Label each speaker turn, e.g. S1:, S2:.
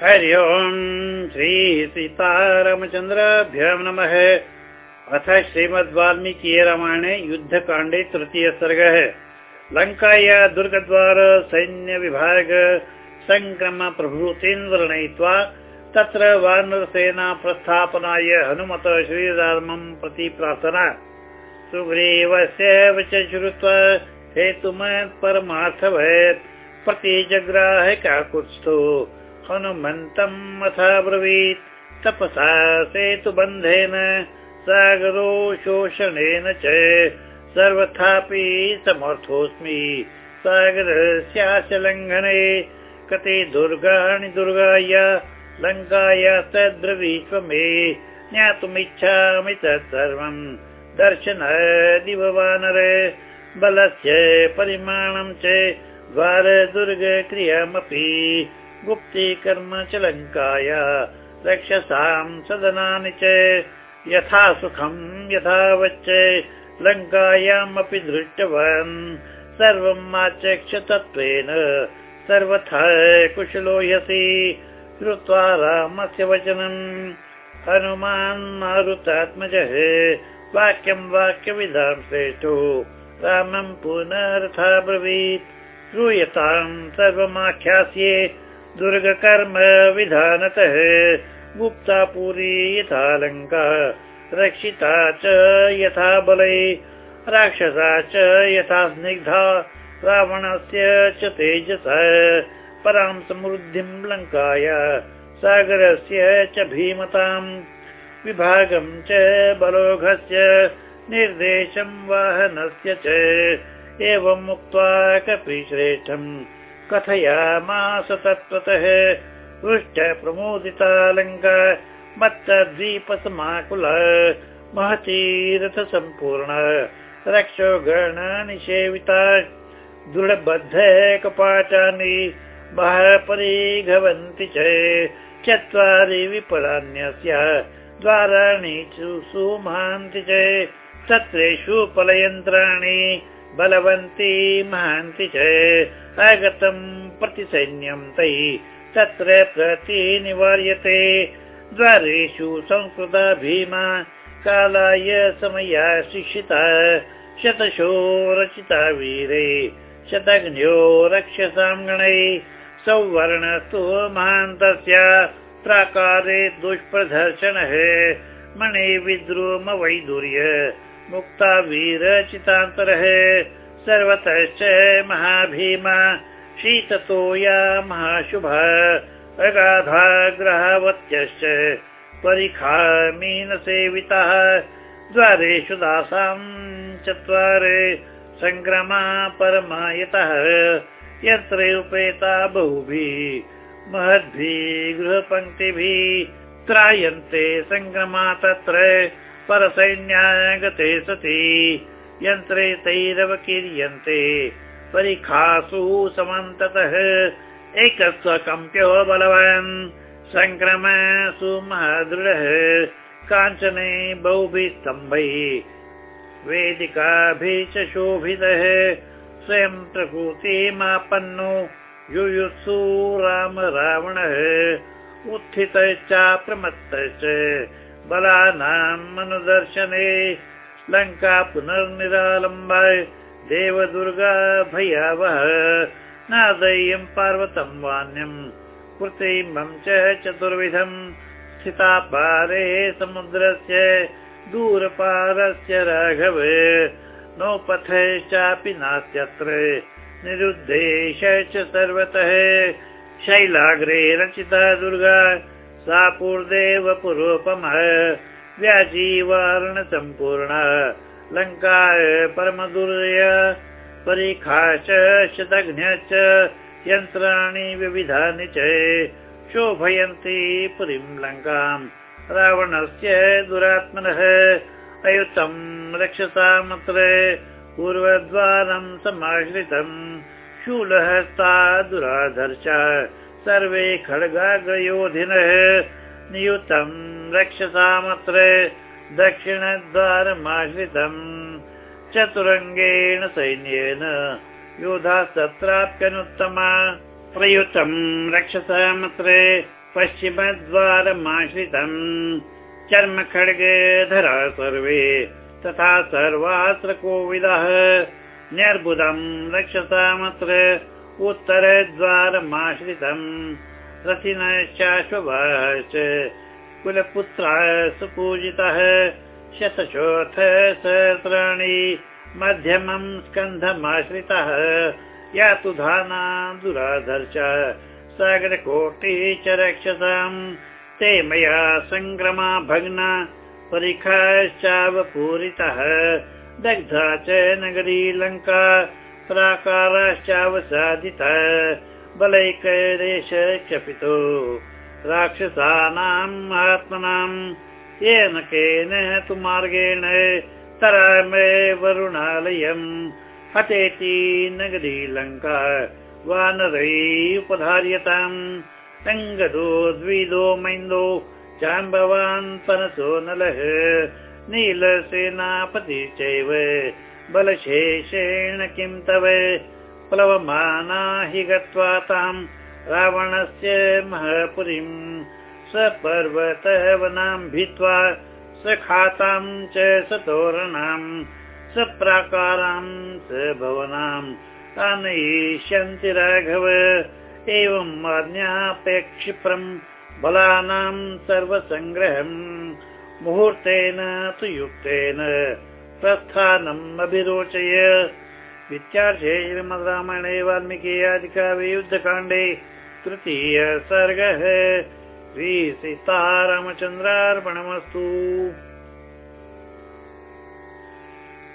S1: हरि ओम् श्री सीतारामचन्द्राभ्यां नमः। अथ श्रीमद् वाल्मीकि रामायणे युद्धकाण्डे तृतीय सर्गः। लङ्काया दुर्गद्वार सैन्यविभाग सङ्क्रम प्रभृतीन् वर्णयित्वा तत्र वानरसेना प्रस्थापनाय हनुमत श्रीरामं प्रति प्रार्थना सुग्रीवस्य च श्रुत्वा हेतुमत् परमार्थवत् प्रति जग्राह काकुत्स्थो हनुमन्तम् अथ ब्रवीत्। तपसा सेतुबन्धेन सागरो शोषणेन च। सर्वथापि समर्थोऽस्मि। सागरस्यास्य लङ्घने। कति दुर्गाणि दुर्गाय लङ्काया तद्ब्रवीष्व मे। ज्ञातुमिच्छामि तत् सर्वम् दर्शन दिववानर बलस्य परिमाणं च। द्वारदुर्गक्रियामपि गुप्तीकर्म च लङ्काय रक्षसां सदनानि च यथा सुखं यथा वच्च लङ्कायामपि दृष्टवान्। सर्वम् आचक्षतत्वेन सर्वथा कुशलो ह्यसि श्रुत्वा रामस्य वचनम् हनुमान् मारुतात्मजः वाक्यं वाक्यविधां श्रेष्ठो रामं पुनरथा ब्रवीत् श्रूयतां सर्वमाख्यास्ये दुर्गकर्म विधानतः गुप्ता पुरी यथा लङ्का रक्षिता च यथा बलै राक्षसा च यथा स्निग्धा रावणस्य च तेजस परां समृद्धिं लङ्काय सागरस्य च भीमताम् विभागं च बलोघस्य निर्देशं वाहनस्य च एवम् उक्त्वा कपिश्रेष्ठम् कथयामास तत्त्वतः पृष्ठ प्रमोदिता मत्तद्वीपसमाकुल महतीरथ सम्पूर्ण रक्षो गण निषेविता दृढबद्ध कपाटानि परिघवन्ति च चत्वारि विपलान्यस्य द्वाराणि सुमहान्ति च तत्रेषु फलयन्त्राणि बलवन्ती महान्ति च आगतं प्रतिसैन्यं तैः। तत्र प्रति निवार्यते द्वारेषु संस्कृता भीमा कालाय समया शिक्षिता शतशो रचिता वीरे। शतघ्न्यो रक्षसां गणै सौवर्णस्तु महान्तस्य प्राकारे दुष्प्रदर्शनः मणि मुक्ता वीरचितान्तरः सर्वतश्च महाभीमा शीततो या महाशुभ अगाधाग्रहवत्यश्च परिखा मीनसेवितः द्वारेषु दासां चत्वारे सङ्क्रमा परमायतः यत्र उपेता बहुभिः महद्भिः गृहपङ्क्तिभिः त्रायन्ते सङ्क्रमा तत्र परसैन्यागते सति। यन्त्रे तैरवकीर्यन्ते परिखासु समन्ततः एकस्वकम्प्यो बलवान्। सङ्क्रम सुमहादृढः काञ्चने बहुभिः स्तम्भैः वेदिकाभिः च शोभितः स्वयं प्रकृतिमापन्नो युयुत्सु राम रावणः। उत्थितश्चाप्रमत्तश्च बलानाम् अनुदर्शने लङ्का पुनर्निरालम्बाय देवदुर्गा भयावह। नादय्यम् पार्वतं वान्यम् कृत्रिमं च चतुर्विधम् स्थिता पारे समुद्रस्य दूरपारस्य राघव। नौपथश्चापि नास्त्यत्र निरुद्धेश च सर्वतः। शैलाग्रे रचिता दुर्गा सा पूर्देव पुरोपमः व्याजीवारण सम्पूर्ण लङ्का परमदुर्य परिखा च शतघ्न च यन्त्राणि विविधानि च शोभयन्ति पुरीं लङ्काम्। रावणस्य दुरात्मनः अयुतं रक्षसामत्र पूर्वद्वारं समाश्रितम् शूलहस्ता दुराधर्ष सर्वे खड्गाग्रयोधिनः नियुतं रक्षसामत्र दक्षिणद्वारमाश्रितम्। चतुरङ्गेण सैन्येन योधा तत्राप्यनुत्तमा प्रयुतं रक्षसामत्र पश्चिमद्वारमाश्रितम्। चर्म खड्गधरा सर्वे तथा सर्वात्र कोविदः न्यर्बुदम् रक्षतामत्र उत्तरद्वारमाश्रितम्। रथिनश्चाश्वश्च कुलपुत्रः सुपूजितः। शतशोऽथ सहस्राणि। मध्यमम् स्कन्धमाश्रितः। यातु धाना दुराधर्च सागरकोटिः च रक्षताम् ते मया सङ्ग्रमा भग्ना। परिखाश्चावपूरितः। दग्धा च नगरी लङ्का प्राकाराश्चावसादितः बलैकदेश क्षपितो। राक्षसानाम् आत्मनाम् येन केन तु मार्गेण तरामे वरुणालयम् हतेति नगरी लङ्का वानरै उपधार्यताम् सङ्गदो द्विदो मैन्दो जाम्बवान् परसो नलः नीलसेनापति चैव बलशेषेण किं तव? प्लवमाना हि गत्वा ताम् रावणस्य महपुरीम् स पर्वतः वनाम् भित्त्वा स खाताम् च सतोरणाम् स भवनाम् आनयिष्यन्ति राघव। एवम् आज्ञापेक्षिप्रम् बलानाम् सर्वसङ्ग्रहम् मुहूर्तेन तु युक्तेन प्रस्थानम् अभिरोचय वित्यार्थे श्रीमद् रामायणे वाल्मीकि आदिकाव्ये युद्धकाण्डे तृतीय सर्गः। श्रीसीतारामचन्द्रार्पणमस्तु